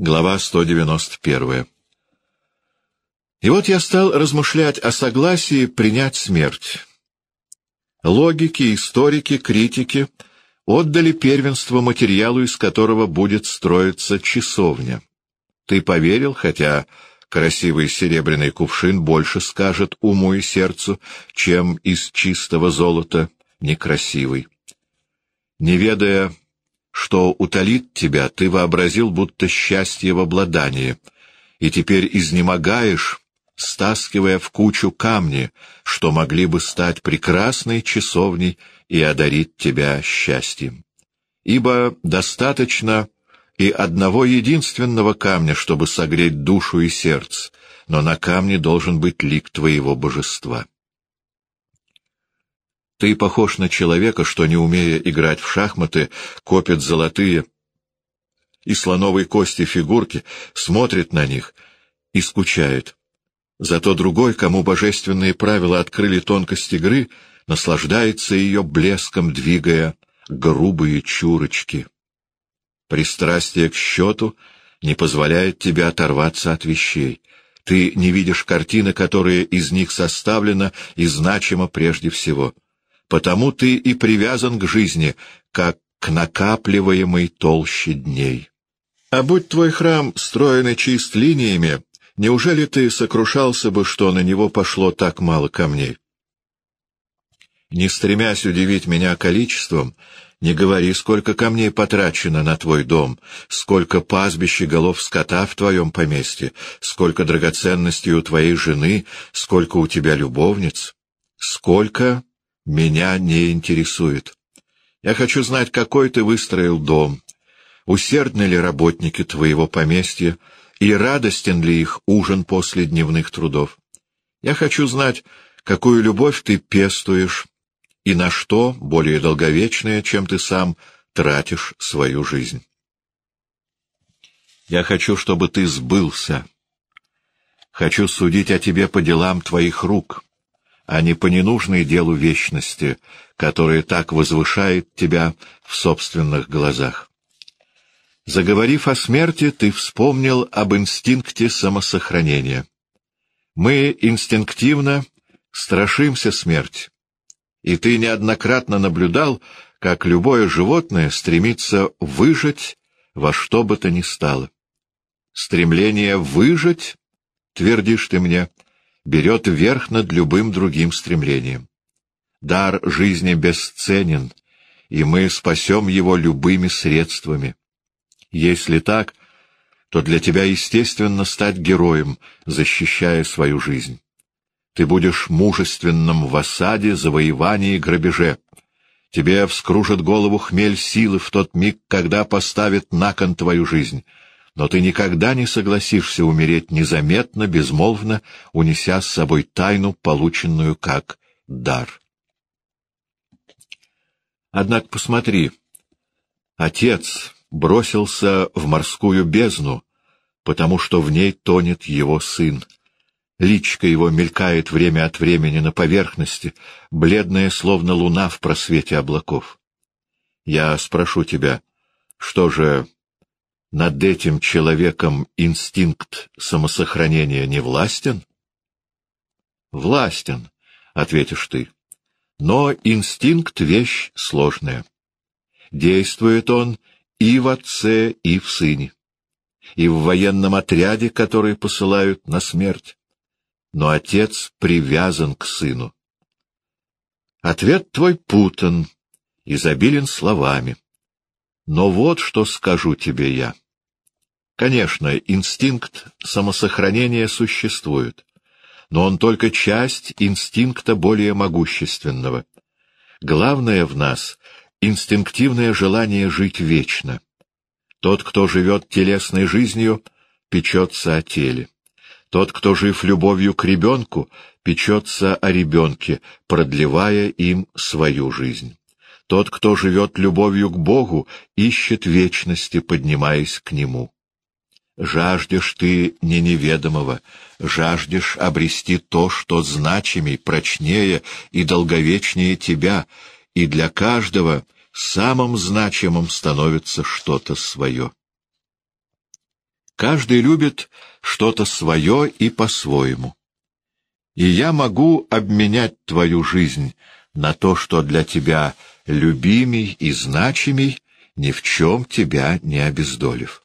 Глава 191. И вот я стал размышлять о согласии принять смерть. Логики, историки, критики отдали первенство материалу, из которого будет строиться часовня. Ты поверил, хотя красивый серебряный кувшин больше скажет уму и сердцу, чем из чистого золота некрасивый. Не ведая что утолит тебя, ты вообразил, будто счастье в обладании, и теперь изнемогаешь, стаскивая в кучу камни, что могли бы стать прекрасной часовней и одарить тебя счастьем. Ибо достаточно и одного единственного камня, чтобы согреть душу и сердце, но на камне должен быть лик твоего божества. Ты похож на человека, что, не умея играть в шахматы, копит золотые и слоновой кости фигурки, смотрит на них и скучает. Зато другой, кому божественные правила открыли тонкость игры, наслаждается ее блеском, двигая грубые чурочки. Пристрастие к счету не позволяет тебе оторваться от вещей. Ты не видишь картины, которая из них составлена и значима прежде всего — потому ты и привязан к жизни, как к накапливаемой толще дней. А будь твой храм строен и чист линиями, неужели ты сокрушался бы, что на него пошло так мало камней? Не стремясь удивить меня количеством, не говори, сколько камней потрачено на твой дом, сколько пастбищ и голов скота в твоем поместье, сколько драгоценностей у твоей жены, сколько у тебя любовниц, сколько меня не интересует. Я хочу знать, какой ты выстроил дом, усердны ли работники твоего поместья и радостен ли их ужин после дневных трудов. Я хочу знать, какую любовь ты пестуешь и на что, более долговечное, чем ты сам, тратишь свою жизнь. Я хочу, чтобы ты сбылся. Хочу судить о тебе по делам твоих рук а не по ненужной делу вечности, которая так возвышает тебя в собственных глазах. Заговорив о смерти, ты вспомнил об инстинкте самосохранения. Мы инстинктивно страшимся смерти, и ты неоднократно наблюдал, как любое животное стремится выжить во что бы то ни стало. Стремление выжить, твердишь ты мне, — берет верх над любым другим стремлением. Дар жизни бесценен, и мы спасем его любыми средствами. Если так, то для тебя естественно стать героем, защищая свою жизнь. Ты будешь мужественным в осаде, завоевании грабеже. Тебе вскружит голову хмель силы в тот миг, когда поставит на кон твою жизнь — но ты никогда не согласишься умереть незаметно, безмолвно, унеся с собой тайну, полученную как дар. Однако посмотри, отец бросился в морскую бездну, потому что в ней тонет его сын. Личка его мелькает время от времени на поверхности, бледная, словно луна в просвете облаков. Я спрошу тебя, что же над этим человеком инстинкт самосохранения не властен? Властен, — ответишь ты. Но инстинкт — вещь сложная. Действует он и в отце, и в сыне, и в военном отряде, который посылают на смерть. Но отец привязан к сыну. Ответ твой путан, изобилен словами. Но вот что скажу тебе я. Конечно, инстинкт самосохранения существует, но он только часть инстинкта более могущественного. Главное в нас — инстинктивное желание жить вечно. Тот, кто живет телесной жизнью, печется о теле. Тот, кто жив любовью к ребенку, печется о ребенке, продлевая им свою жизнь. Тот, кто живет любовью к Богу, ищет вечности, поднимаясь к Нему. Жаждешь ты не неведомого, жаждешь обрести то, что значимей, прочнее и долговечнее тебя, и для каждого самым значимым становится что-то свое. Каждый любит что-то свое и по-своему. И я могу обменять твою жизнь на то, что для тебя любимей и значимей, ни в чем тебя не обездолив.